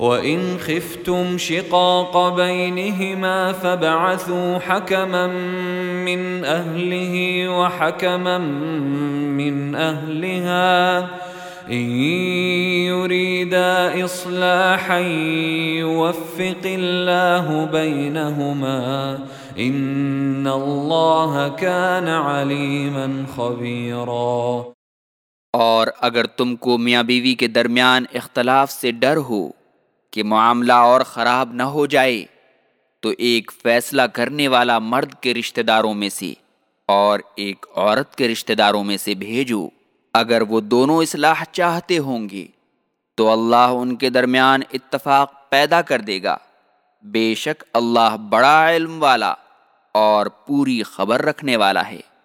وإن خفتم شقاق بينهما فبعثوا حكما من أهله وحكما من أهلها إن يريدا إصلاحا يوفق الله بينهما إن الله كان عليما خبيرا اور اگر تم کو میاں بیوی کے درمیان اختلاف سے ڈر ہو کہ معاملہ اور خراب نہ ہو جائے، تو ایک فیصلہ کرنے والا مرد کے رشتہ داروں میں سے اور ایک عورت کے رشتہ داروں میں سے بھیجو۔ اگر وہ دونوں اصلاح چاہتے ہوں گے، تو اللہ ان کے درمیان اتفاق پیدا کر دے گا۔ بے شک اللہ بڑا علم والا اور پوری خبر رکھنے والا ہے۔